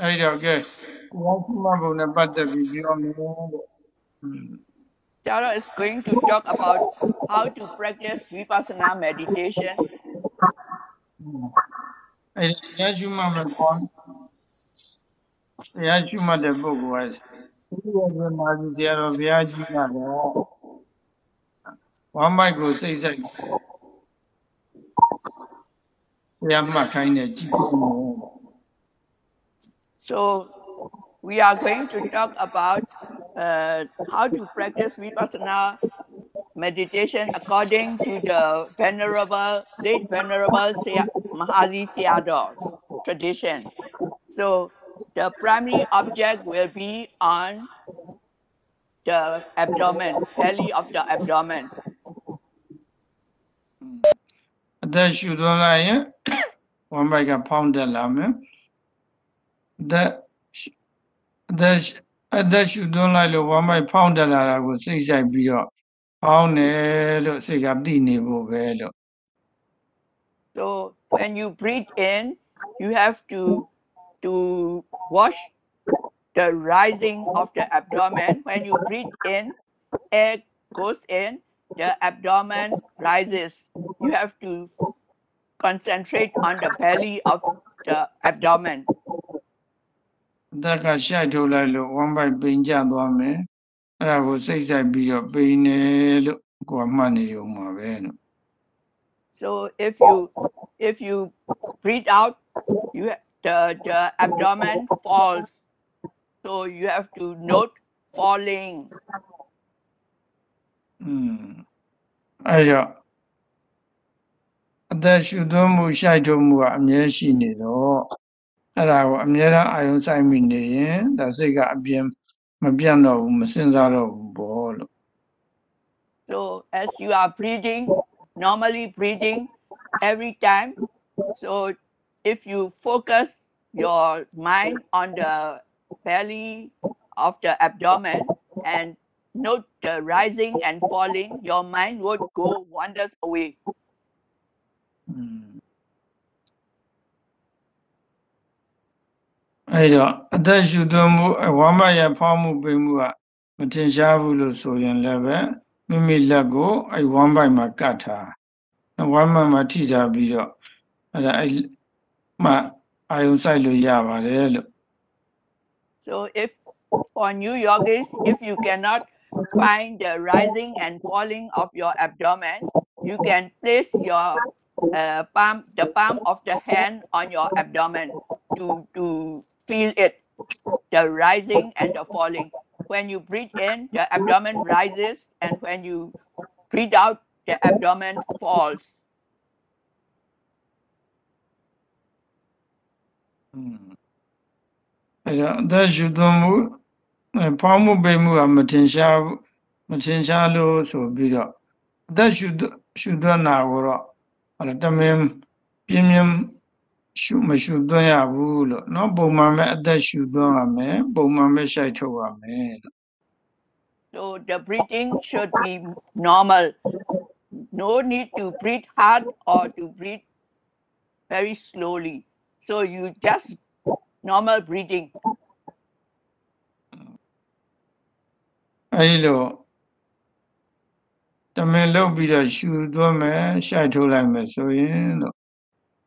အဲ့တော့ကဲတရားရှိမှဘုံနဲ့ပတ်သက်ပြီးပြောမယ်တဲ့อืม Tara is going to talk about how to practice vipassana meditation. အဲ့ဒီတရားရှိမှမကောင်းတရားရှိမှတဲ့ပုဂ္ဂိုလ်ကဒီလိုပဲမာကြီးတရားတော်ဘုရားကြီးကတော့ဝမ်းမိုက်ကိုစိတ်ဆိုင်တရားမှတ်ခိုင်းတဲ့ကြည့်ဖို့ So we are going to talk about uh, how to practice vipassana meditation according to the venerable, late venerable Sia- Mahasi Sayadaw's tradition. So the primary object will be on the abdomen, belly of the abdomen. အသက်ရှူသွင်းလိုက်ရင်ဝမ်းပိုက်ကဖောင်းတက်လာမယ် အသက်ရှူအသက်ရှူအသက်ရှူသွင်းလိုက်လို့ဝမ်းပိုက်ဖောင်းတက်လာတာကိုစိတ်ဆိုင်ပြီးတော့ဖောင်းတယ်လို့စိတ်ကသိနေဖို့ပဲလို့ So when you breathe in, you have to to watch the rising of the abdomen. When you breathe in, air goes in, the abdomen rises. You have to concentrate on the belly of the abdomen. အသက်ကရှိုက်ထုတ်လိုက်လို့ဝမ်းပိုက်ပိန်ကျသွားမယ်အဲ့ဒါကိုစိတ်ဆိုင်ပြီးတော့ပိန်တယ်လို့ကိုယ်ကမှတ်နေရုံပါပဲလို့ So if you if you breathe out, you ha- the the abdomen falls. So you have to note falling. อืมအဲ့တော့အသက်ရှူသွင်းမှုရှိုက်ထုတ်မှုကအမြဲရှိနေတော့ အဲ့ဒါကိုအမြဲတမ်းအာယုံဆိုင်မိနေရင်ဒါစိတ်ကအပြင်းမပြတ်တော့ဘူးမစင်စားတော့ဘူးပေါ့လို့ So as you are breathing, normally breathing every time. So if you focus your mind on the belly of the abdomen and note the rising and falling, your mind would go wanders away. อื มအဲ့တော့အသက်ရှူသွင်းမှုအဝမ်းမရဖောင်းမှုပိန်မှုကမထင်ရှားဘူးလို့ဆိုရင်လည်းပဲမိမိလက်ကိုအဲ့ဝမ်းပိုက်မှာကတ်ထားဝမ်းမမှာထိထားပြီးတော့အဲ့ဒါအဲ့မှအာယုံဆိုင်လို့ရပါတယ်လို့ So if for new yogis, if you cannot find the rising and falling of your abdomen, you can place your uh, palm, the palm of the hand on your abdomen to, to feel it, the rising and the falling. When you breathe in, the abdomen rises, and when you breathe out, the abdomen falls. อืมအဲ့တော့အသက်ရှူသွင်းမှုအဲဖောင်းမှုပိန်မှုကမထင်ရှားဘူးမထင်ရှားလို့ဆိုပြီးတော့အသက်ရှူသွရှူသွင်းတာကိုတော့ဟောတမင်ပြင်းပြင်း ရှုမရှုသွင်းရဘူးလို့เนาะပုံမှန်ပဲအသက်ရှူသွင်းရမယ်ပုံမှန်ပဲရှိုက်ထုတ်ရမယ်လို့ So the breathing should be normal. No need to breathe hard or to breathe very slowly. So you just normal breathing. အဲဒီလိုတမင်လုတ်ပြီးတော့ရှူသွင်းမယ်ရှိုက်ထုတ်လိုက်မယ်ဆိုရင်လို့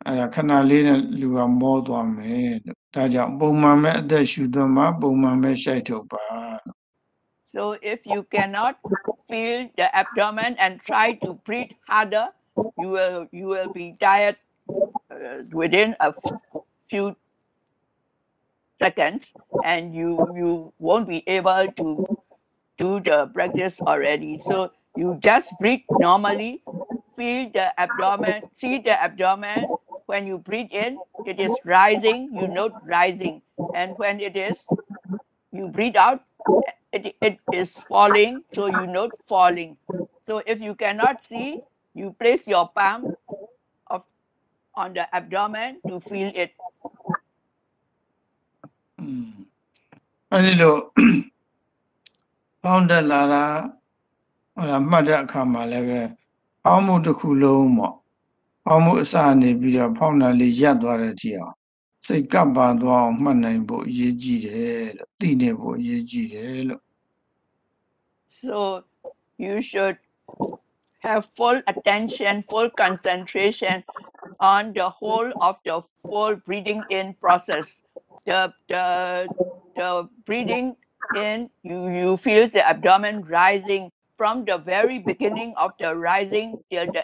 အဲဒါခဏလေးနဲ့လူကမောသွားမယ်လို့ဒါကြောင့်ပုံမှန်ပဲအသက်ရှူသွင်းမှာပုံမှန်ပဲရှိုက်ထုတ်ပါလို့ So if you cannot feel the abdomen and try to breathe harder, you will you will be tired uh, within a f- few seconds, and you you won't be able to do the practice already. So you just breathe normally, feel the abdomen, see the abdomen. When you breathe in, it is rising, you note rising. And when it is, you breathe out, it, it is falling, so you note falling. So if you cannot see, you place your palm of on the abdomen to feel it. อืมအဲဒီလိုပေါင်းတက်လာတာဟိုလားမှတ်တဲ့အခါမှာလည်းပဲပေါင်းမှုတစ်ခုလုံးပေါ့ ပေါင်းမှုအစနေပြီးတော့ဖောင်းတာလေးရပ်သွားတဲ့ကြည့်အောင် စိတ်ကပ်ပါသွားအောင်မှတ်နိုင်ဖို့အရေးကြီးတယ်လို့သိနေဖို့အရေးကြီးတယ်လို့ So you should have full attention, full concentration on the whole of the full breathing in process. The the the breathing in, you you feel the abdomen rising from the very beginning of the rising till the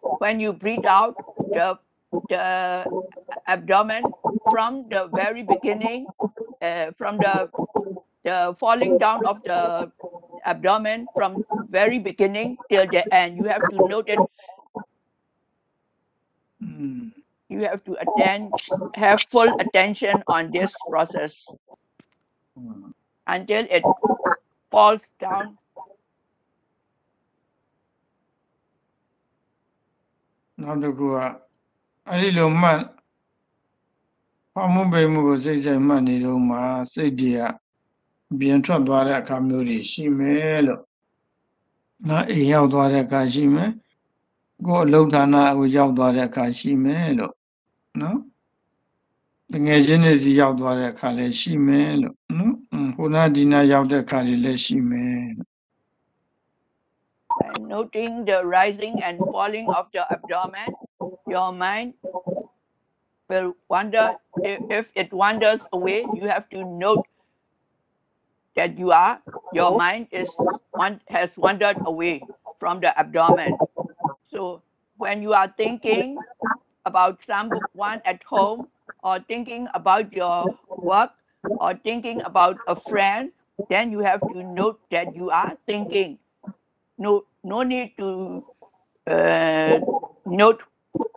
when you breathe out the, the abdomen from the very beginning, uh, from the, the falling down of the abdomen from very beginning till the end. You have to note it. Mm. You have to attend, have full attention on this process mm. until it falls down နောက်တစ်ခုကအဲ့ဒီလိုမှတ်ဖောင်းမှုပိန်မှုကိုစိတ်စိတ်မှတ်နေတော့မှစိတ်တွေကအပြင်ထွက်သွားတဲ့အခါမျိုးတွေရှိမယ်လို့နော်အိမ်ရောက်သွားတဲ့အခါရှိမယ်ကိုယ်အလုပ်ဌာနကိုရောက်သွားတဲ့အခါရှိမယ်လို့နော်တငယ်ချင်းတွေစီရောက်သွားတဲ့အခါလည်းရှိမယ်လို့နော်အင်းဟိုနာဒီနာရောက်တဲ့အခါတွေလည်းရှိမယ်လို့ and noting the rising and falling of the abdomen, your mind will wander. If, it wanders away, you have to note that you are, your mind is has wandered away from the abdomen. So when you are thinking about someone at home or thinking about your work or thinking about a friend, then you have to note that you are thinking no no need to uh, note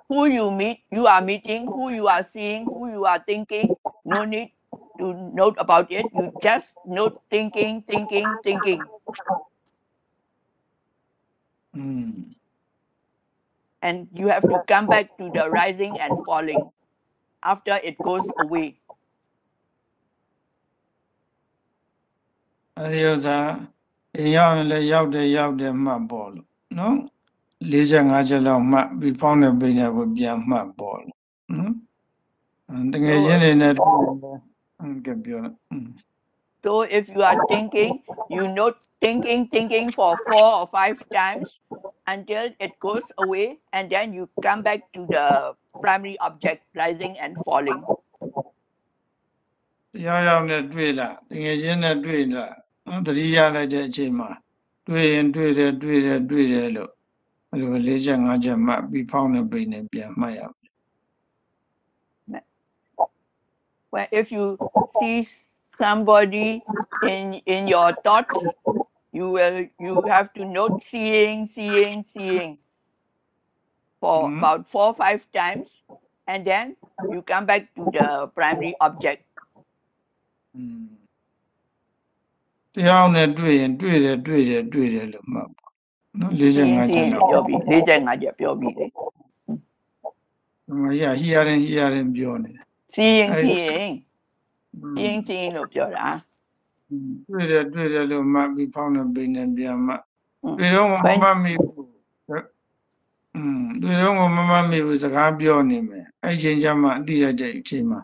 who you meet, you are meeting, who you are seeing, who you are thinking. No need to note about it. You just note thinking, thinking, thinking. Mm. And you have to come back to the rising and falling after it goes away. Adios, ah. ရောက်ရင်လည်းရောက်တယ်ရောက်တယ်မှတ်ပေါ့လို့နော်45ချက်လောက်မှတ်ပြီးဖောင်းတဲ့ပိန်တွေကိုပြန်မှတ်ပေါ့လို့နော်အဲ့တကယ်ချင်းတွေနဲ့တွေ့ရင်လည်းအင်းကပြောတယ်อืม so if you are thinking you note thinking thinking for four or five times until it goes away and then you come back to the primary object rising and falling တရားရောက်နဲ့တွေ့လားတကယ်ချင်းနဲ့တွေ့လား နော်တတိယလိုက်တဲ့အချိန်မှာတွေ့ရင်တွေ့တယ်တွေ့တယ်တွေ့တယ်လို့အဲ့လို45ချက်မှတ်ပြီးဖောင်းတဲ့ပိန်နဲ့ပြန်မှတ်ရမယ် when if you see somebody in in your thoughts you will you have to note seeing seeing seeing for Mhm. about four five times and then you come back to the primary object อืม တရားနဲ့တွေ့ရင်တွေ့တယ်တွေ့တယ်တွေ့တယ်လို့မှတ်ပါနော်45ကျန်တော့ပြောပြီး45ကျန်ပြောပြီးလေဒီမှာဟီယာရင်ဟီယာရင်ပြောနေတယ်စီရင်စီရင်ရင်စီရင်လို့ပြောတာတွေ့တယ်တွေ့တယ်လို့မှတ်ပြီးဖောင်းနေပင်နေပြန်မှပြီးတော့မမှတ်မိဘူးอืมတွေ့တော့မမှတ်မိဘူးစကားပြောနေမယ်အဲ့ချိန်ကျမှအတိအကျတဲ့အချိန်မှာ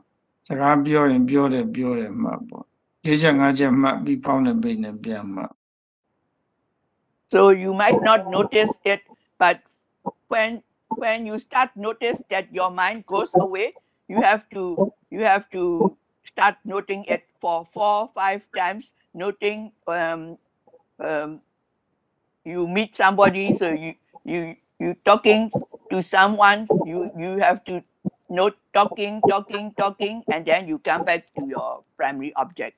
စကားပြောရင်ပြောတယ်ပြောတယ်မှတ်ပေါ့ 45ချက်မှတ်ပြီးဖောင်းတဲ့ပိန်နဲ့ပြန်မှတ် so you might not notice it but when when you start notice that your mind goes away you have to you have to start noting it for four five times noting um, um, you meet somebody so you you you talking to someone you you have to note talking talking talking and then you come back to your primary object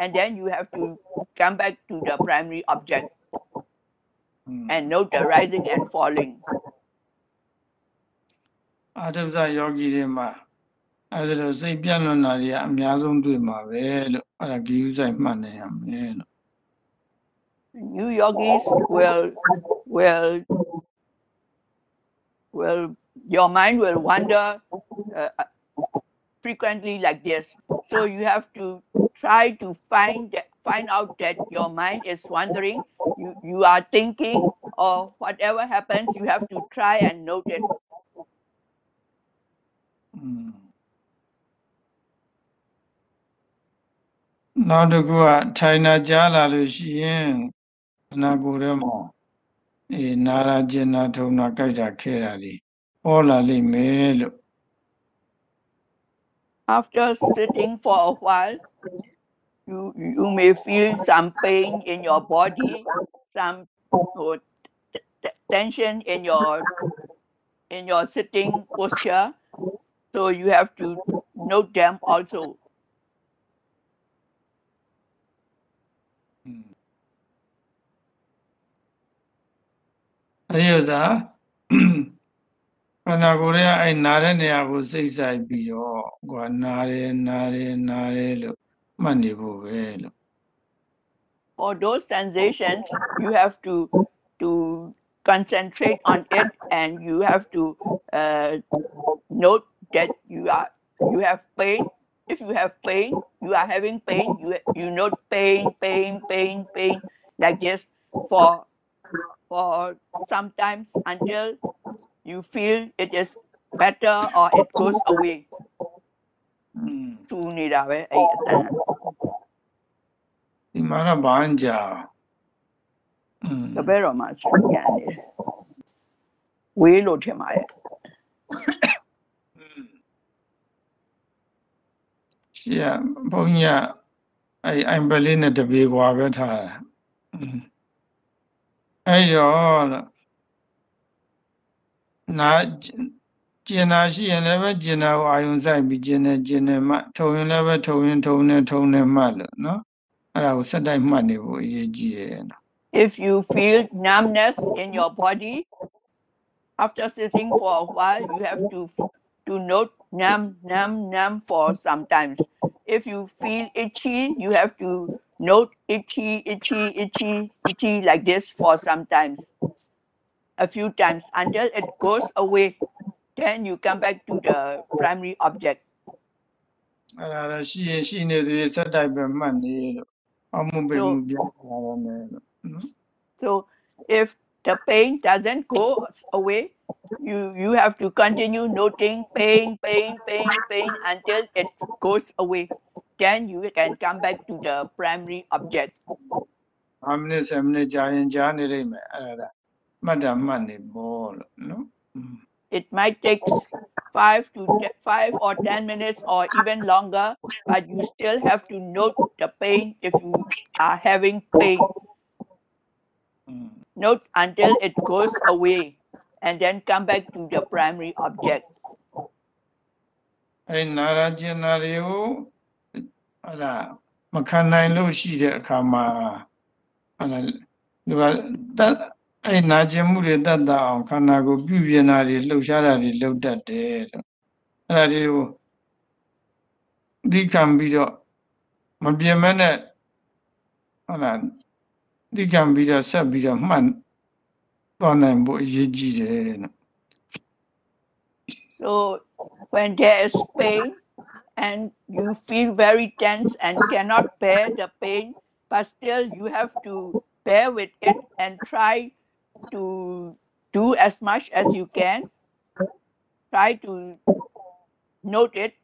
and then you have to come back to the primary object อืม and note the rising and falling. အာတ္တဇယောဂီတွေမှာအဲဒါလို့စိတ်ပြန့်လွန်တာတွေကအများဆုံးတွေ့မှာပဲလို့အဲ့ဒါဂီယူဆိုင်မှတ်နေရမယ်လို့ New yogis will will will your mind will wander uh, frequently like this. So you have to try to find that, find out that your mind is wandering. You you are thinking or whatever happens, you have to try and note it. อืมနောက်တစ်ခုကထိုင်နာကြားလာလို့ရှိရင်ခန္ဓာကိုယ်ထဲမှာအေးနာရာကျင်နာထုံနာကြိုက်တာခဲတာတွေပေါ်လာလိမ့်မယ်လို့ after oh. sitting for a while, you, you may feel some pain in your body, some uh, tension in your in your sitting posture. So you have to note them also. Hmm. Ayuda. ခန္ဓာကိုယ်ရဲ့အဲ့နာတဲ့နေရာကိုစိတ်ဆိုင်ပြီးတော့ကွာနာတယ်နာတယ်နာတယ်လို့မှတ်နေဖို့ပဲလို့ For those sensations, you have to to concentrate on it, and you have to uh, note that you are you have pain. If you have pain, you are having pain. You you note pain, pain, pain, pain, like this for for sometimes until you feel it is better or it goes away သူနေတာပဲအဲ့အတန်ဒီမှာကဘာညာอืมတပည့်တော်မှာချူညာနေတယ်ဝေးလို့ထင်ပါရဲ့ရှိရဘုံညာအဲ့အိမ်ပလေးနဲ့တပေကွာပဲထားတယ်အဲ့ရောလို့ နာကျင်နာရှိရင်လည်းပဲကျင်နာကိုအာယုံဆိုင်ပြီးကျင်နေကျင်နေမှထုံရင်လည်းပဲထုံရင်ထုံနေထုံနေမှလို့နော်အဲ့ဒါကိုစက်တိုက်မှတ်နေဖို့အရေးကြီးတယ်နော် if you feel numbness in your body after sitting for a while you have to to note numb numb numb for sometimes if you feel itchy you have to note itchy itchy itchy itchy like this for sometimes a few times until it goes away then you come back to the primary object အဲ့ဒါတော့ရှိရင်ရှိနေသေးစက်တိုက်ပဲမှတ်နေလို့အမှုပဲမှုပြောင်းလာရမယ်လို့နော် So if the pain doesn't go away, you you have to continue noting pain, pain, pain, pain until it goes away. Then you can come back to the primary object. 5မိနစ်10မိနစ်ကြာရင်ကြာနေလိမ့်မယ်အဲ့ဒါ မှတ်တာမှတ်နေပေါ့လို့နော် It might take five to five or ten minutes or even longer, but you still have to note the pain if you are having pain. Note until it goes away and then come back to the primary object. အဲနာရာကျင်နာတွေကိုအဲ့ဒါမခံနိုင်လို့ရှိတဲ့အခါမှာအဲ့ဒါဒီက အဲ့နာကျင်မှုတွေတတ်တာအောင်ခန္ဓာကိုယ်ပြုပြင်တာတွေလှုပ်ရှားတာတွေလုပ်တတ်တယ်လို့အဲ့ဒါတွေကိုဒီခံပြီးတော့မပြင်မနဲ့ဟုတ်လားဒီခံပြီးတော့ဆက်ပြီးတော့မှတ်သွားနိုင်ဖို့အရေးကြီးတယ်လို့ So when there is pain and you feel very tense and cannot bear the pain, but still you have to bear with it and try to do as much as you can. Try to note it,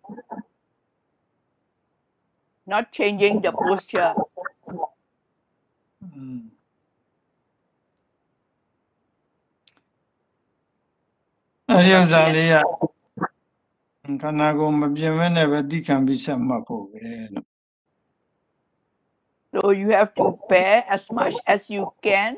not changing the posture. Mm. So you have to bear as much as you can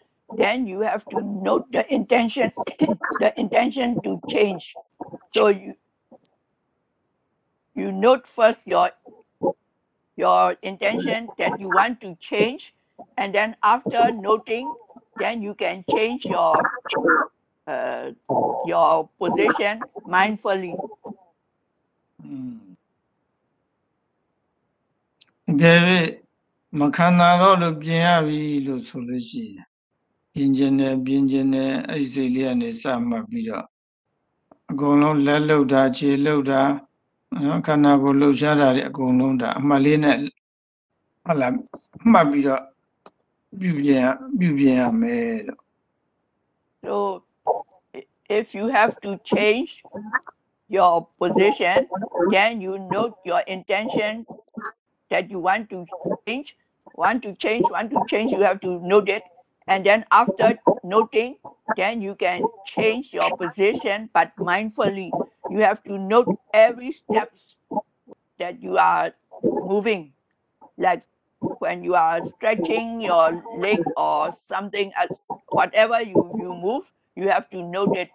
then you have to note the intention, the intention to change. So you, you note first your, your intention that you want to change, and then after noting, then you can change your, uh, your position mindfully. อืมအကယ်၍မခံနာတော့လို့ပြင်ရပြီလို့ဆိုလို့ရှိရင် ပြင်ကျင်တယ်ပြင်ကျင်တယ်အဲ့ဒီစိတ်လေးကနေစမှတ်ပြီးတော့အကုန်လုံးလက်လှုပ်တာခြေလှုပ်တာနော်ခန္ဓာကိုယ်လှုပ်ရှားတာတွေအကုန်လုံးဒါအမှတ်လေးနဲ့ဟုတ်လားမှတ်ပြီးတော့ပြုပြင်ရပြုပြင်ရမယ်လို့ So i- if you have to change your position, then you note your intention that you want to change, want to change, want to change, you have to note it. And then after noting, then you can change your position, but mindfully. You have to note every step that you are moving. Like when you are stretching your leg or something else, whatever you, you move, you have to note it.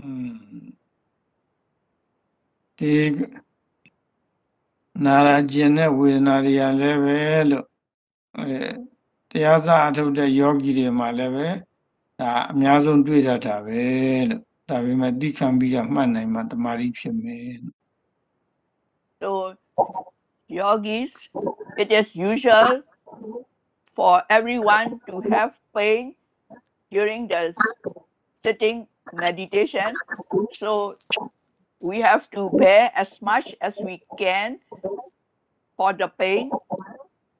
อืมဒီနာရာကျင်တဲ့ဝေဒနာတွေကလည်းပဲလို့အဲ တရားစအထုတ်တဲ့ယောဂီတွေမှာလည်းပဲဒါအများဆုံးတွေ့တတ်တာပဲလို့ဒါပေမဲ့သိခံပြီးတော့မှတ်နိုင်မှတမာရီဖြစ်မယ်လို့ So, yogis, it is usual for everyone to have pain during the sitting meditation. So, we have to bear as much as we can for the pain.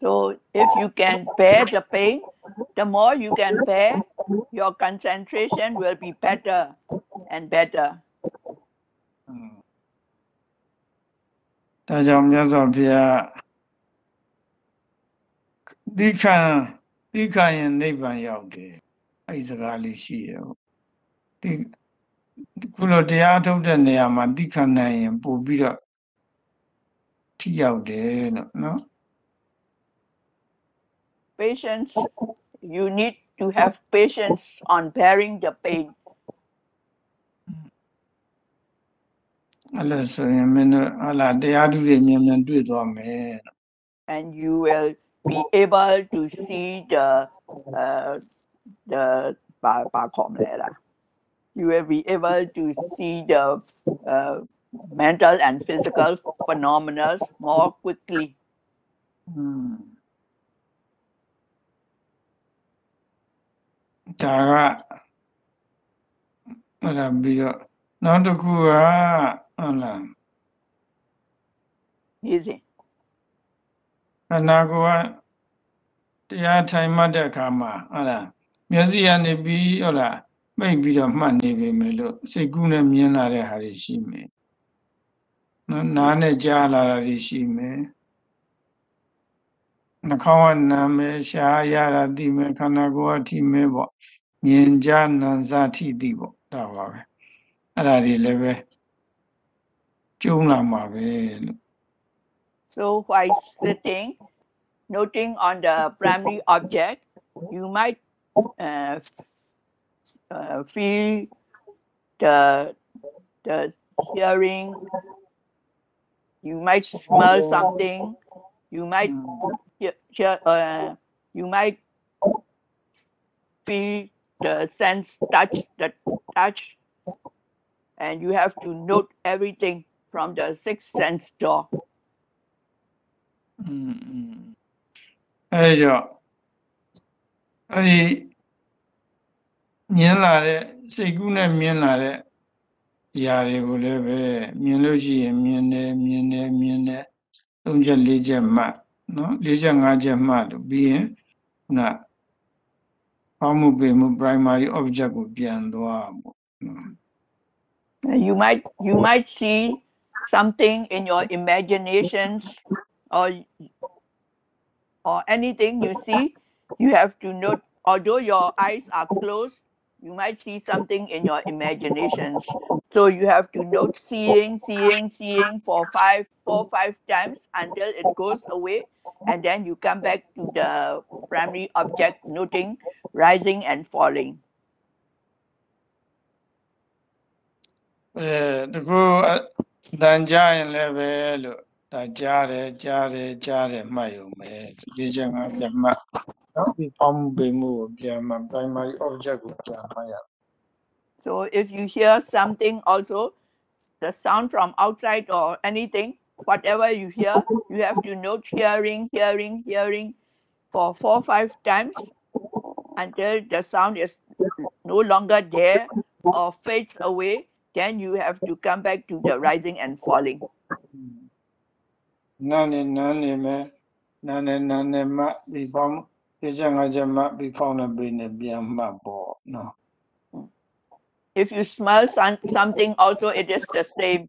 So if you can bear the pain, the more you can bear, your concentration will be better and better. ဒါကြောင့်မြတ်စွာဘုရားတိခံတိခံရင်နိဗ္ဗာန်ရောက်တယ်အဲ့ဒီစကားလေးရှိရပေါ့ဒီခုလိုတရားထုတ်တဲ့နေရာမှာတိခံနိုင်ရင်ပို့ပြီးတော့ထိရောက်တယ်လို့နော် patience, you need to have patience on bearing the pain. And you will be able to see the uh, the you will be able to see the uh, mental and physical phenomena more quickly. Hmm. ဒါကအဲ့ဒါပြီးတော့နောက်တစ်ခုကဟုတ်လား easy ခန္ဓာကိုယ်ကတရားထိုင်မှတ်တဲ့အခါမှာဟုတ်လားမျက်စိကနေပြီးဟုတ်လားမိတ်ပြီးတော့မှတ်နေပြီမယ်လို့စိတ်ကူးနဲ့မြင်လာတဲ့ဟာတွေရှိမယ်နော်နားနဲ့ကြားလာတာတွေရှိမယ် နှာခေါင်းကနာမယ်ရှားရတာသိမယ်ခန္ဓာကိုယ်ကထိမယ်ပေါ့မြင်ကြားနာစားထိသိပေါ့ဒါပါပဲအဲ့ဒါတွေလည်းပဲကျုံလာမှာပဲလို့ so while sitting noting on the primary object you might uh, f- uh, feel the the hearing you might smell something you might you, uh, you might feel the sense touch the touch and you have to note everything from the sixth sense door. Mm-hmm. อืมအဲ့တော့အဲ့ဒီမြင်လာတဲ့စိတ်ကူးနဲ့မြင်လာတဲ့ຢာတွေကိုလည်းပဲမြင်လို့ရှိရင်မြင်တယ်မြင်တယ်မြင်တယ်၃ချက်၄ချက်မှတ် နော်၄ချက်၅ချက်မှတ်လို့ပြီးရင်ခုနပေါင်းမှုပေမှု primary object ကိုပြန်သွားပေါ့နော် Uh, you might you might see something in your imaginations or or anything you see you have to note although your eyes are closed you might see something in your imaginations so you have to note seeing seeing seeing for five four five times until it goes away and then you come back to the primary object noting rising and falling အဲတကူတန်ကြရင်လည်းပဲလို့ဒါကြားတယ်ကြားတယ်ကြားတယ်မှတ်ရုံပဲဒီချက်ငါပြန်မှတ်နော်ဒီပေါင်းမှုပေမှုကိုပြန်မှတ် primary object ကိုပြန်မှတ်ရ So if you hear something also, the sound from outside or anything, whatever you hear, you have to note hearing, hearing, hearing for four, five times until the sound is no longer there or fades away. Then you have to come back to the rising and falling. Nani nani me, nani nani ma no. If you smell some, something, also it is the same.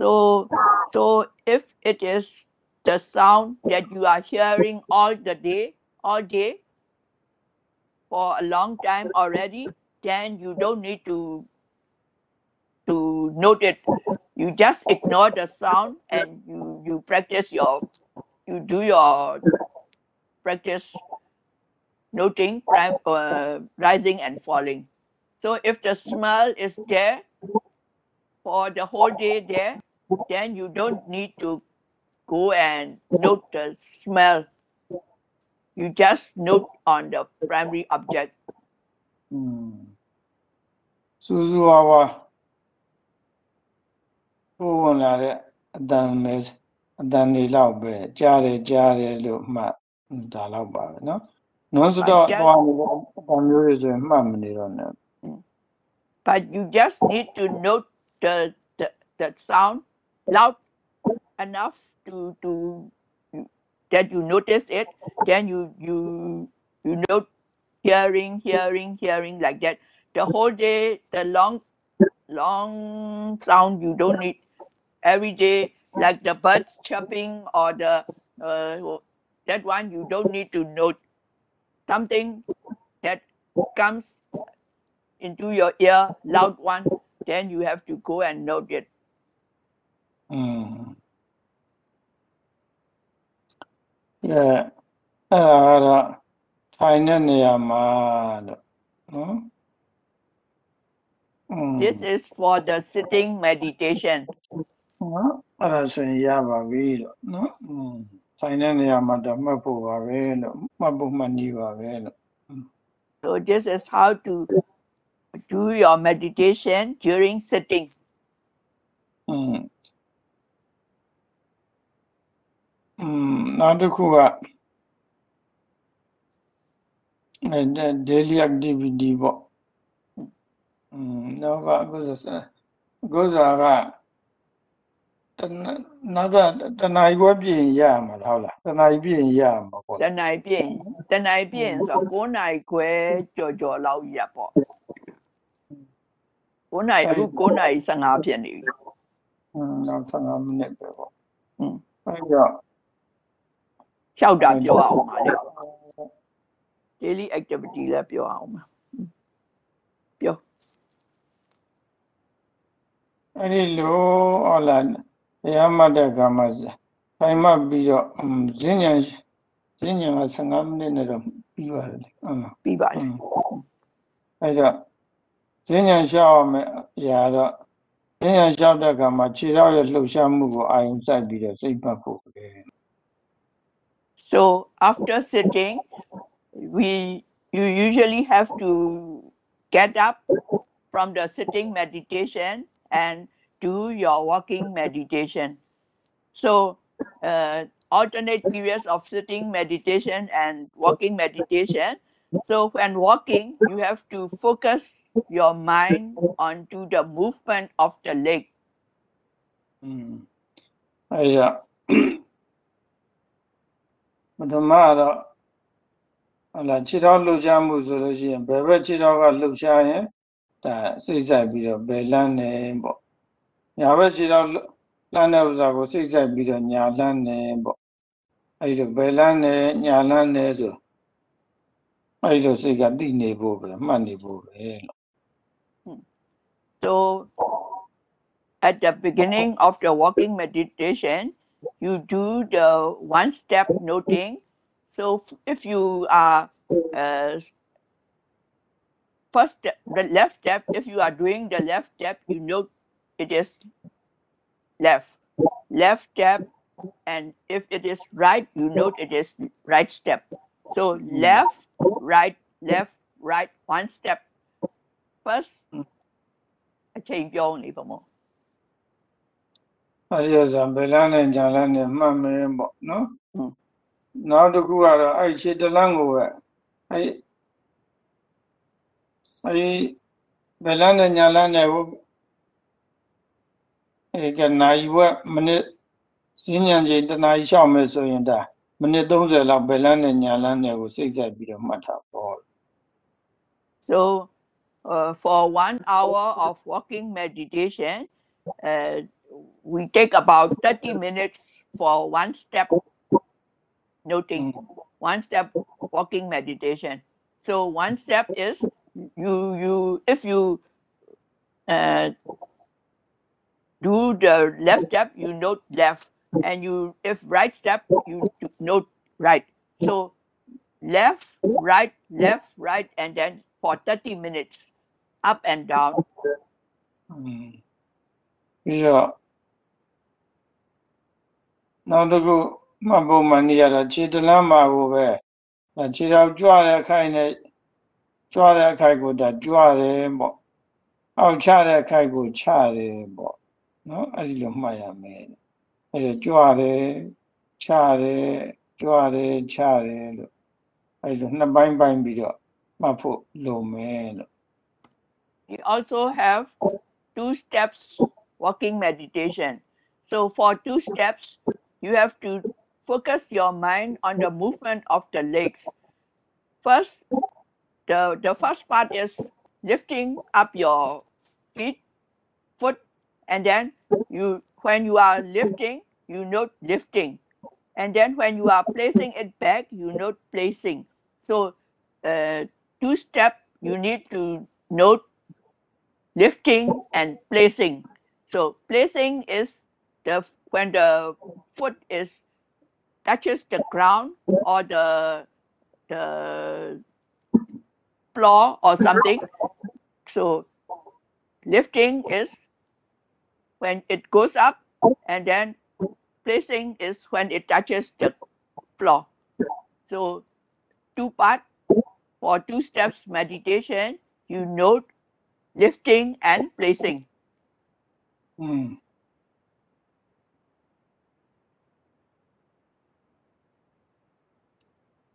So, so if it is the sound that you are hearing all the day, all day, for a long time already, then you don't need to to note it. You just ignore the sound and you you practice your you do your practice noting uh, rising and falling. So if the smell is there for the whole day there, then you don't need to go and note the smell. You just note on the primary object. อืมစူးစူးဝါဝါဟိုဝင်လာတဲ့အတန်ပဲအတန်တွေလောက်ပဲကြားတယ်ကြားတယ်လို့မှတ်ဒါလောက်ပါပဲเนาะ non stop သွားနေတဲ့အတန်မျိုးတွေဆိုရင်မှတ်မနေတော့နဲ့ But you just need to note the, the, the sound loud enough to, to that you notice it. Then you you you note hearing, hearing, hearing like that. The whole day, the long long sound you don't need every day, like the birds chirping or the uh, that one you don't need to note something that comes into your ear, loud one, then you have to go and note it. อืมအဲအဲ့ဒါကတော့ထိုင်တဲ့နေရာမှာလို့နော်อืม This is for the sitting meditation. နော်အဲ့ဒါဆိုရင်ရပါပြီလို့နော်อืมထိုင်တဲ့နေရာမှာတော့မှတ်ဖို့ပါပဲလို့မှတ်ဖို့မှတ်နည်းပါပဲလို့ So this is how to do your meditation during sitting. อืม อืมနောက်တစ်ခုကအဲ daily activity ပေါ့อืมနောက်ကအခုဆိုအခုဆိုကတနနောက်တော့တနာရီခွဲပြင်ရမှာလားဟုတ်လားတနာရီပြင်ရမှာပေါ့ တနိုင်ပြင်းတနိုင်ပြင်းဆိုတော့9နိုင်ခွဲကြော်ကြော်လောက်ရပေါ့9နိုင်အခု9နိုင်15ဖြစ်နေပြီ อืมနောက်15မိနစ်ပဲပေါ့ อืม အဲကြောင့် လျှောက်တာပြောအောင်ပါလေ daily activity လည်းပြောအောင်ပါပြောအဲ့ဒီလိုဟောလာတရားမှတ်တဲ့ကမှာဆိုင်မှပြီးတော့ဈဉ္ဉံဈဉ္ဉံက15မိနစ်နဲ့တော့ပြီးပါတယ်ဟုတ်လားပြီးပါတယ်အဲ့တော့ဈဉ္ဉံရှောက်ရမယ်အရာတော့ဈဉ္ဉံရှောက်တဲ့ကမှာခြေထောက်ရဲ့လှုပ်ရှားမှုကိုအာရုံစိုက်ပြီးတော့စိတ်ပတ်ဖို့ပဲ so after sitting we you usually have to get up from the sitting meditation and do your walking meditation so uh, alternate periods of sitting meditation and walking meditation so when walking you have to focus your mind onto the movement of the leg อืมအဲ့ ဒါပထမတော့ဟလာခြေထောက်လှုပ်ရှားမှုဆိုလို့ရှိရင်ဘယ်ဘက်ခြေထောက်ကလှုပ်ရှားရင်ဒါစိတ်ဆိုင်ပြီးတော့ဘယ်လန်းနေပေါ့ညာဘက်ခြေထောက်လန်းတဲ့ဥစ္စာကိုစိတ်ဆိုင်ပြီးတော့ညာလန်းနေပေါ့အဲ့ဒီလိုဘယ်လန်းနေညာလန်းနေဆိုအဲ့ဒီလိုစိတ်ကသိနေဖို့ပဲမှတ်နေဖို့ပဲလို့ So, at the beginning of the walking meditation, you do the one step noting. So if you are uh, first step, the left step, if you are doing the left step, you note it is left, left step, and if it is right, you note it is right step. So left, right, left, right, one step. First, I change your only for more. အဲ့ဒီဥစ္စာဘယ်လန်းနဲ့ညာလန်းနဲ့မှတ်မင်းပေါ့နော်ဟုတ်နောက်တစ်ခုကတော့အဲ့ခြေတလန်းကိုပဲအဲ့အဲ့ဘယ်လန်းနဲ့ညာလန်းနဲ့ဟိုအဲ့ကနိုင်ဝက်မိနစ်စဉ္ညာချိန်တစ်နာရီရှောက်မယ်ဆိုရင်ဒါမိနစ်30လောက်ဘယ်လန်းနဲ့ညာလန်းနဲ့ကိုစိတ်ဆက်ပြီးတော့မှတ်တာပေါ့ So, uh, for one hour of walking meditation, uh, we take about 30 minutes for one step noting, one step walking meditation. So, one step is you, you, if you uh, do the left step, you note left, and you, if right step, you do- note right. So, left, right, left, right, and then for 30 minutes, up and down. อืมပြီးတော့ နောက်တစ်ခုမှတ်ဖို့မှန်နေရတော့ခြေတလန်းမှာကိုပဲဒါခြေထောက်ကြွတဲ့အခိုက်နဲ့ကြွတဲ့အခိုက်ကိုဒါကြွတယ်ပေါ့အောက်ချတဲ့အခိုက်ကိုချတယ်ပေါ့နော်အဲ့ဒီလိုမှတ်ရမယ်အဲ့ဒါကြွတယ်ချတယ်ကြွတယ်ချတယ်လို့အဲ့လိုနှစ်ပိုင်းပိုင်းပြီးတော့မှတ်ဖို့လိုမယ်လို့ We also have two steps walking meditation. So for two steps, you have to focus your mind on the movement of the legs. First, the, the first part is lifting up your feet, foot, and then you when you are lifting, you note lifting. And then when you are placing it back, you note placing. So uh, two step you need to note lifting and placing. So placing is the when the foot is touches the ground or the the floor or something. So lifting is when it goes up and then placing is when it touches the floor. So two part for two steps meditation, you note lifting and placing. อื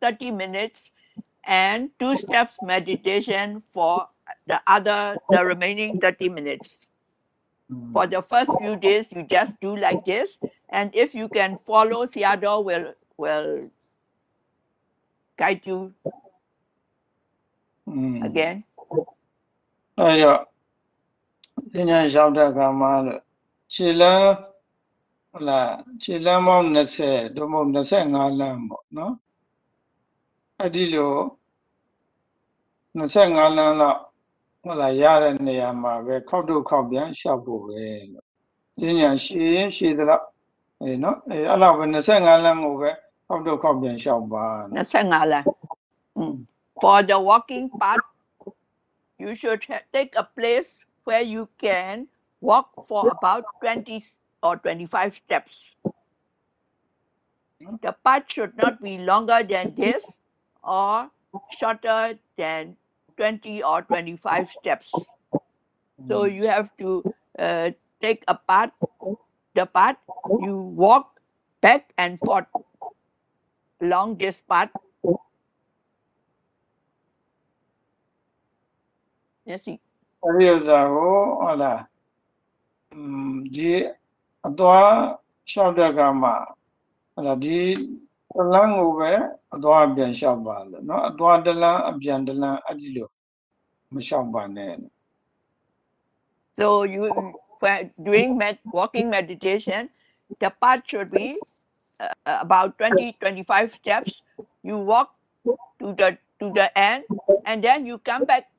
30 minutes and two steps meditation for the other the remaining 30 minutes. For the first few days you just do like this. And if you can follow Sayadaw will will guide you mm. again. အဲတော့သင်္ညာရောက်တဲ့အခါမှာခြေလမ်းဟလာခြေလမ်းပေါင်း20တို့မဟုတ်25လမ်းပေါ့နော် အဲ့ဒီလို25လမ်းလောက်ဟုတ်လားရတဲ့နေရာမှာပဲခောက်တို့ခောက်ပြန်လျှောက်ဖို့ပဲလို့ပညာရှည်ရင်ရှည်သလောက်အဲနော်အဲအဲ့လောက်ပဲ25လမ်းကိုပဲခောက်တို့ခောက်ပြန်လျှောက်ပါလို့ Nasangala. Mm. For the walking part, you should ha- take a place where you can walk for about 20 or 25 steps. The path should not be longer than this or shorter than 20 or 25 steps. So you have to uh, take a path, the path, you walk back and forth along this path. Yes, see. အဲ့ဒီဥစ္စာကိုဟုတ်လားอืมဒီအသွားလျှောက်တဲ့ကမှဟုတ်လားဒီ so you doing med walking meditation the path should be uh, about 20 25 steps. You walk to the to the end and then you come back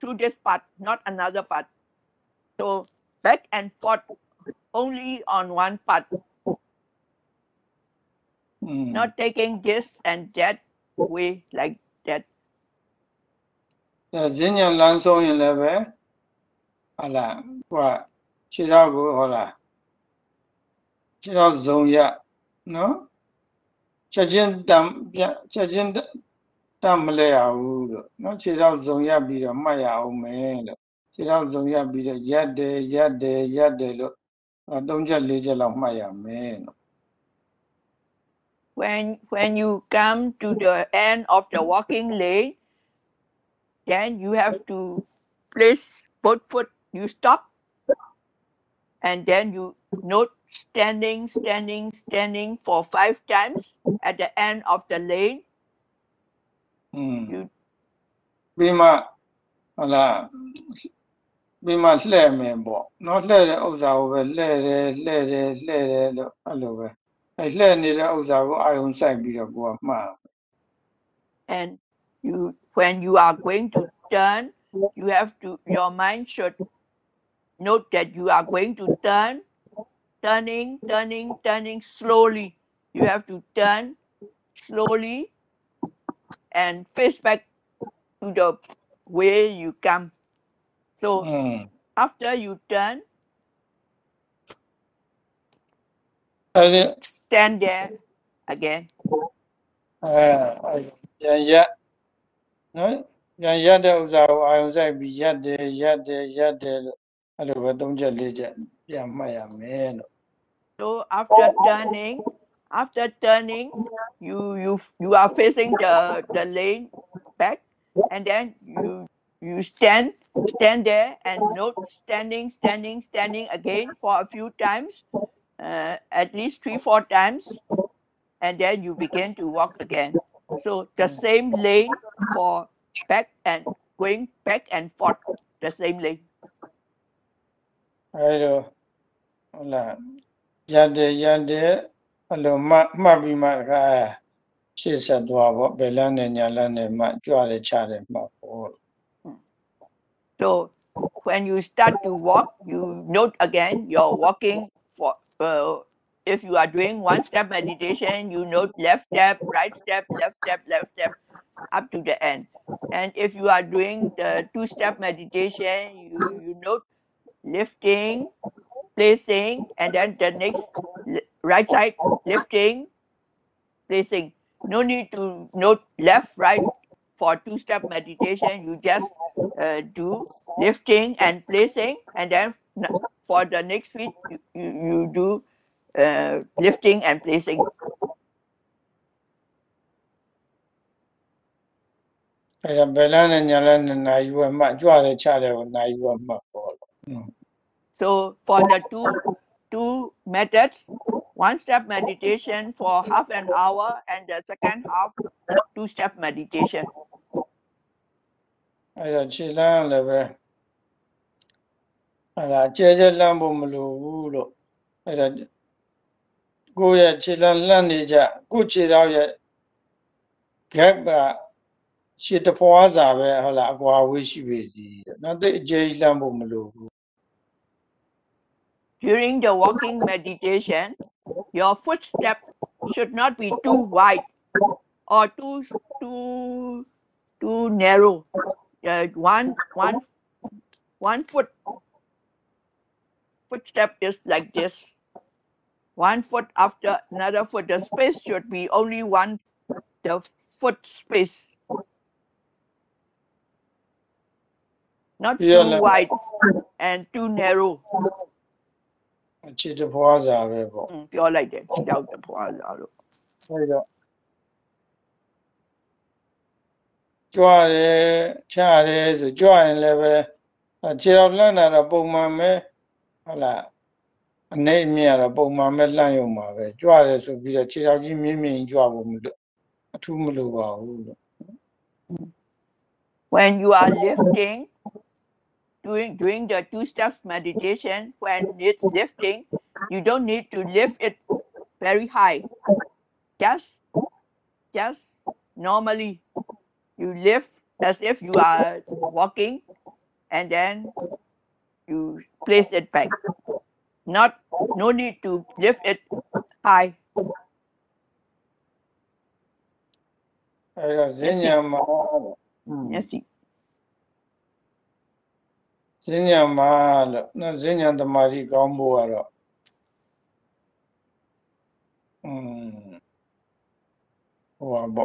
to this path not another path so back and forth only on one path อืม not taking this and that way like that. အဲဈဉ္ညာလမ်းဆုံးရင်လည်းပဲဟုတ်လားဟိုကခြေထောက်ကိုဟုတ်လားခြေထောက်ဇုံရနော်ချက်ချင်းတမ်ပြန်ချက်ချင်းတတမ်မလဲရဘူးလို့နော်ခြေထောက်ဇုံရပြီးတော့မှတ်ရအောင်မယ်လို့ခြေထောက်ဇုံရပြီးတော့ရက်တယ်ရက်တယ်ရက်တယ်လို့အဲသုံးချက်လေးချက်လောက်မှတ်ရမယ်လို့ when when you come to the end of the walking lane then you have to place both foot you stop and then you note standing standing standing for five times at the end of the lane อืม you ပြီးမှဟုတ်လားပြီးမှလှဲ့မယ်ပေါ့နော်လှဲ့တဲ့ဥစ္စာကိုပဲလှဲ့တယ်လှဲ့တယ်လှဲ့တယ်လို့အဲ့လိုပဲ အဲလှဲ့နေတဲ့ဥစ္စာကိုအာယုံစိုက်ပြီးတော့ကိုကမှား and you when you are going to turn you have to your mind should note that you are going to turn turning turning turning slowly you have to turn slowly and face back to the way you come so อืม after you turn အဲဒီ stand there again အဲပြန်ရက်နော်ပြန်ရက်တဲ့ဥစ္စာကိုအာယုံစိုက်ပြီးရက်တယ်ရက်တယ်ရက်တယ်လို့အဲ့လိုပဲသုံးချက်လေးချက်ပြန်မှတ်ရမယ်လို့ So after turning, after turning, you you you are facing the the lane back, and then you you stand stand there and note standing standing standing again for a few times, uh, at least three four times, and then you begin to walk again. So the same lane for back and going back and forth, the same lane. အဲလိုဟုတ်လားရတဲ့ရတဲ့အလိုမှတ်မှတ်ပြီးမှတခါရှေ့ဆက်သွားပေါ့ဘယ်လမ်းနဲ့ညာလမ်းနဲ့မှကြွတယ်ချတယ်မှတ်ပေါ့ So when you start to walk, you note again you're walking for. uh, if you are doing one step meditation, you note left step, right step, left step, left step, up to the end. And if you are doing the two step meditation, you, you note lifting, placing, and then the next right side lifting, placing. No need to note left, right for two-step meditation you just uh, do lifting and placing and then for the next week you, you do uh, lifting and placing So for the two two methods, one step meditation for half an hour and the second half two step meditation အဲဒါခြေလမ်းလည်းပဲအဲဒါကျဲကျဲလမ်းဖို့မလိုဘူးလို့အဲဒါကိုယ့်ရဲ့ခြေလမ်းလန့်နေကြကိုယ့်ခြေတော်ရဲ့ gap ကရှေ့တဖွာစာပဲဟုတ်လားအကွာဝေးရှိပြီစီတဲ့နော်တိတ်အကျယ်ကြီးလမ်းဖို့မလိုဘူး During the walking meditation, your footstep should not be too wide or too too too narrow. Uh, one one one foot footstep is like this. One foot after another foot. The space should be only one the foot space. Not Yeah, too like- wide and too narrow. အခြေတဖွာစာပဲပေါ့ Mm, ပြောလိုက်တယ်ခြေထောက်တစ်ဖွာလာလို့ အဲ ကြွတယ်ချတယ်ဆိုကြွရင်လည်းပဲအဲခြေတော်လန့်တာတော့ပုံမှန်ပဲဟုတ်လားအနေအမြင်ကတော့ပုံမှန်ပဲလန့်ရုံပါပဲကြွတယ်ဆိုပြီးတော့ခြေတော်ကြီးမြင့်မြင့်ကြွဖို့မလို့အထူးမလိုပါဘူးလို့ when you are lifting doing doing the two steps meditation when it's lifting you don't need to lift it very high just just normally you lift as if you are walking and then you place it back. Not no need to lift it high. အဲ့တော့ဈဉ္ညာမှာမျက်စိဈဉ္ညာမှာလို့နော်ဈဉ္ညာတမာတိကောင်းဖို့ကတော့อืมဟောပါ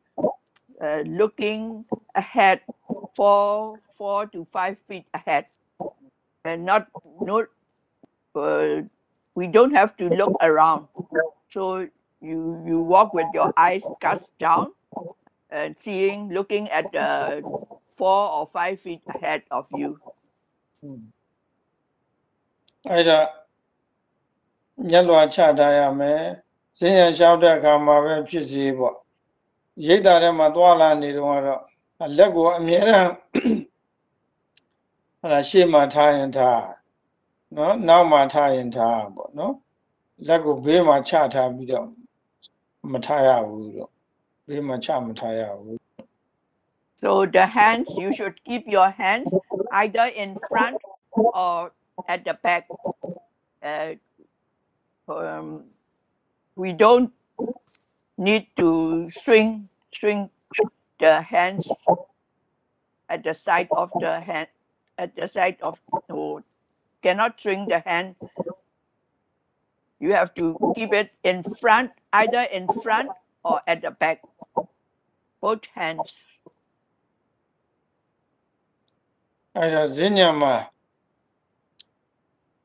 uh, looking ahead, four, four to five feet ahead, and not not. Uh, we don't have to look around. So you you walk with your eyes cast down, and seeing, looking at the four or five feet ahead of you. အဲ့ဒါညက်လွာချထားရမယ်ဈဉ္ညာလျှောက်တဲ့အခါမှာပဲဖြစ်စီပေါ့ ရိတ်တာထဲမှာသွာလာနေတော့ကတော့လက်ကိုအမြဲတမ်းဟလာရှေ့မှာထားရင်ထားနော်နောက်မှာထားရင်ထားပေါ့နော်လက်ကိုဘေးမှာချထားပြီးတော့မထားရဘူးလို့ဘေးမှာချမထားရဘူး So the hands, you should keep your hands either in front or at the back. Uh, um, we don't need to swing swing the hands at the side of the hand at the side of no cannot swing the hand. You have to keep it in front, either in front or at the back. Both hands. အဲဒါဈဉ္ညာမှာ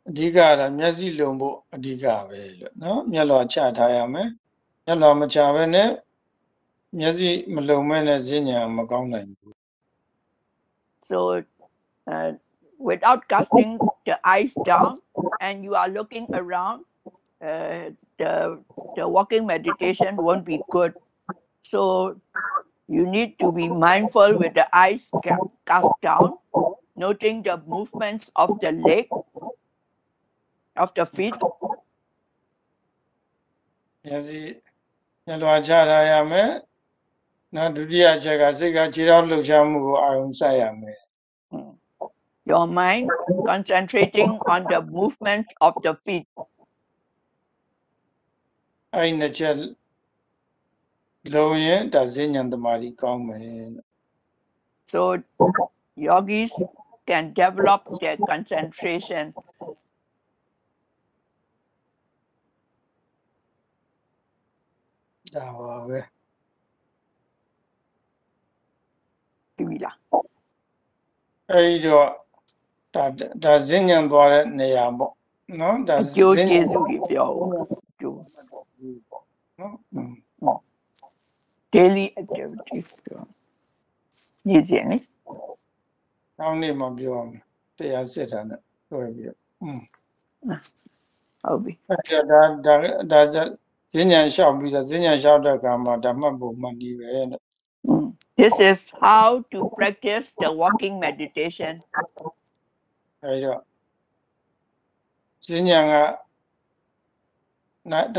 အဓိကကတော့မျက်စိလုံဖို့အဓိကပဲလို့နော်မျက်လွှာချထားရမယ်မျက်လွှာမချဘဲနဲ့ မျက်စိမလုံမဲ့နဲ့ဈဉ္ညာမကောင်းနိုင်ဘူး So uh, without casting the eyes down and you are looking around, uh, the, the walking meditation won't be good. So you need to be mindful with the eyes ca- cast down, noting the movements of the leg, of the feet, မျက်စိမျက်လွှာချထားရမယ် နော်ဒုတိယအချက်ကစိတ်ကခြေထောက်လှုပ်ရှားမှုကိုအာရုံစိုက်ရမယ် Mm. your mind concentrating on the movements of the feet. အဲ့ဒီနှစ်ချက်လုံရင်ဒါဈဉ္ညာတမာတိကောင်းမယ်လို့ So yogis can develop their concentration. ဒါ ပြီလားအဲဒီတော့ဒါဒါဇင်းညံသွားတဲ့နေရာပေါ့နော်ဒါအကျိုးကျေးဇူးတွေပြောဖို့ကျိုးနော် daily activity ပြောညစဉ်လေနောက်နေ့မှပြောအောင်တရားစစ်တာနဲ့ပြောပြီးတော့อืมဟုတ်ပြီအဲ့ဒါဒါဒါဇင်းညံလျှောက်ပြီးတော့ဇင်းညံလျှောက်တဲ့အခါမှာဓမ္မပုံမှန်ကြီးပဲတဲ့ This is how to practice the walking meditation. အဲဒီတော့ဈဉ္ညာကနာတ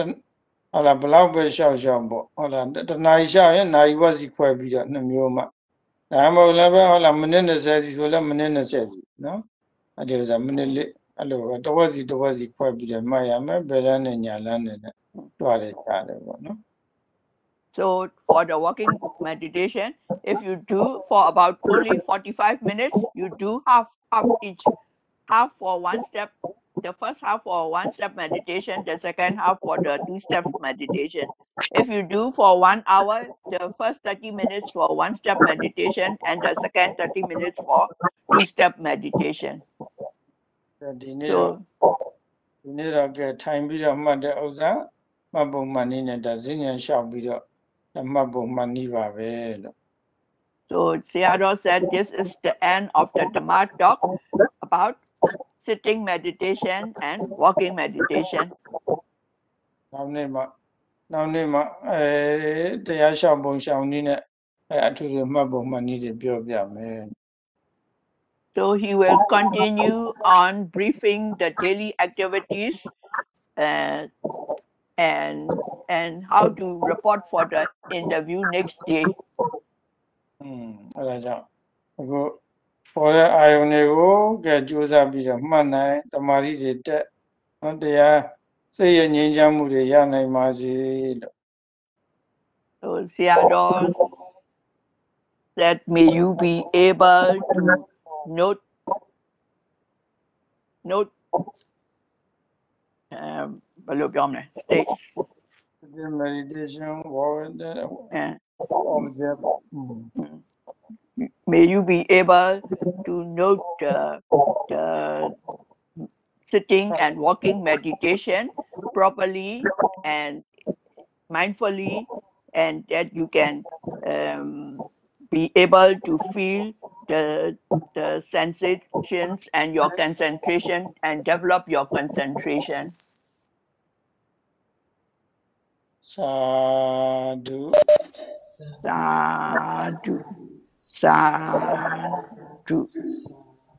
ဟုတ်လားဘယ်လောက်ပဲရှောက်ရှောက်ပေါ့ဟုတ်လားတနားရီရှောက်ရင်နာရီဝက်စီခွဲပြီးတော့နှစ်မျိုးမှဒါမှမဟုတ်လည်းပဲဟုတ်လားမိနစ်20စီဆိုလည်းမိနစ်20စီနော်အဲ့ဒီဥစ္စာမိနစ်လေးအဲ့လိုပဲတစ်ဝက်စီတစ်ဝက်စီခွဲပြီးတော့မှတ်ရမယ်ဘယ်လမ်းနဲ့ညာလမ်းနဲ့နဲ့တွားတယ်ကြားတယ်ပေါ့နော် So for the walking meditation, if you do for about only 45 minutes, you do half half each, half for one step, the first half for one step meditation, the second half for the two step meditation. If you do for one hour, the first 30 minutes for one step meditation and the second 30 minutes for two step meditation. ဒီနေ့တော့ So ဒီနေ့တော့ကဲထိုင်ပြီးတော့မှတ်တဲ့ဥစ္စာမှတ်ပုံမှန်နည်းနဲ့ဒါဈဉ္ညာလျှောက်ပြီးတော့ so Sayadaw said this is the end of the Dhamma talk about sitting meditation and walking meditation. So he will continue on briefing the daily activities uh, and and how to report for the interview next day. อืมအဲဒါကြောင့်အခုပေါ်တဲ့အာယုန်တွေကိုကဲကြိုးစားပြီးတော့မှတ်နိုင်တမာရီတွေတက်နော်တရားစိတ်ရဲ့ငြိမ်းချမ်းမှုတွေရနိုင်ပါစေလို့ So Sayadaw said, may you be able to note note um, ဘယ်လိုပြောမလဲ state the meditation word uh, object อืม may you be able to note the, the sitting and walking meditation properly and mindfully and that you can um, be able to feel the, the sensations and your concentration and develop your concentration. သာဓု Sadhu, sadhu.